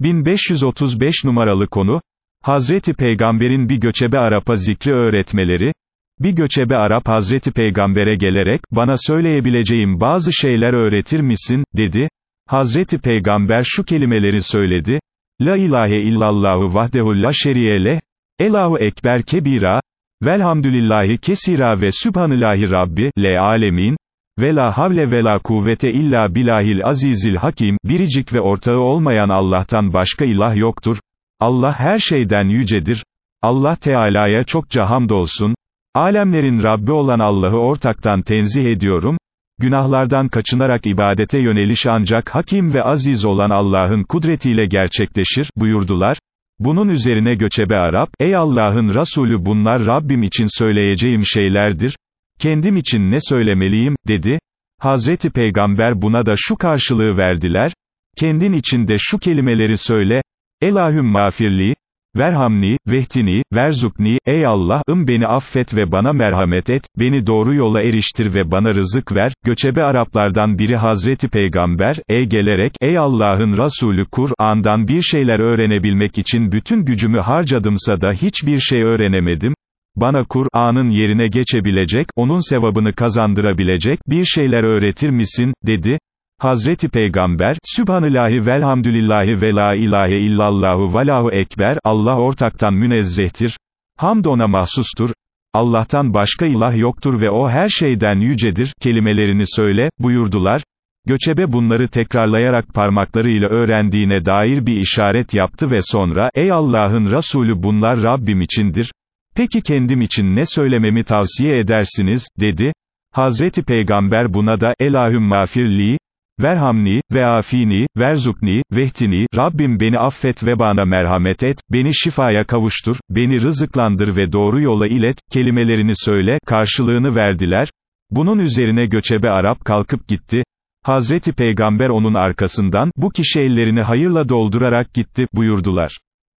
1535 numaralı konu, Hazreti Peygamber'in bir göçebe Arap'a zikri öğretmeleri, bir göçebe Arap Hazreti Peygamber'e gelerek, bana söyleyebileceğim bazı şeyler öğretir misin, dedi, Hazreti Peygamber şu kelimeleri söyledi, La ilahe illallahu vahdehu la şeriyele, Elahu ekber kebira, velhamdülillahi kesira ve sübhanillahi rabbi, le alemin, ve la havle ve kuvvete illa bilahil azizil hakim, biricik ve ortağı olmayan Allah'tan başka ilah yoktur. Allah her şeyden yücedir. Allah Teala'ya çokça hamdolsun. Alemlerin Rabbi olan Allah'ı ortaktan tenzih ediyorum. Günahlardan kaçınarak ibadete yöneliş ancak hakim ve aziz olan Allah'ın kudretiyle gerçekleşir, buyurdular. Bunun üzerine göçebe Arap, ey Allah'ın Resulü bunlar Rabbim için söyleyeceğim şeylerdir, kendim için ne söylemeliyim, dedi, Hazreti Peygamber buna da şu karşılığı verdiler, kendin için de şu kelimeleri söyle, Elahüm mağfirli, verhamni, vehtini, verzukni, ey Allah'ım beni affet ve bana merhamet et, beni doğru yola eriştir ve bana rızık ver, göçebe Araplardan biri Hazreti Peygamber, ey gelerek, ey Allah'ın Resulü Kur'an'dan bir şeyler öğrenebilmek için bütün gücümü harcadımsa da hiçbir şey öğrenemedim, bana Kur'an'ın yerine geçebilecek, onun sevabını kazandırabilecek, bir şeyler öğretir misin, dedi, Hazreti Peygamber, Sübhanillahi velhamdülillahi ve la ilahe illallahu valahu ekber, Allah ortaktan münezzehtir, hamd ona mahsustur, Allah'tan başka ilah yoktur ve o her şeyden yücedir, kelimelerini söyle, buyurdular, Göçebe bunları tekrarlayarak parmaklarıyla öğrendiğine dair bir işaret yaptı ve sonra, ey Allah'ın Resulü bunlar Rabbim içindir, peki kendim için ne söylememi tavsiye edersiniz, dedi, Hazreti Peygamber buna da, Elahüm mağfirli, Verhamni, ve afini, verzukni, vehtini, Rabbim beni affet ve bana merhamet et, beni şifaya kavuştur, beni rızıklandır ve doğru yola ilet, kelimelerini söyle, karşılığını verdiler. Bunun üzerine göçebe Arap kalkıp gitti. Hazreti Peygamber onun arkasından, bu kişi ellerini hayırla doldurarak gitti, buyurdular.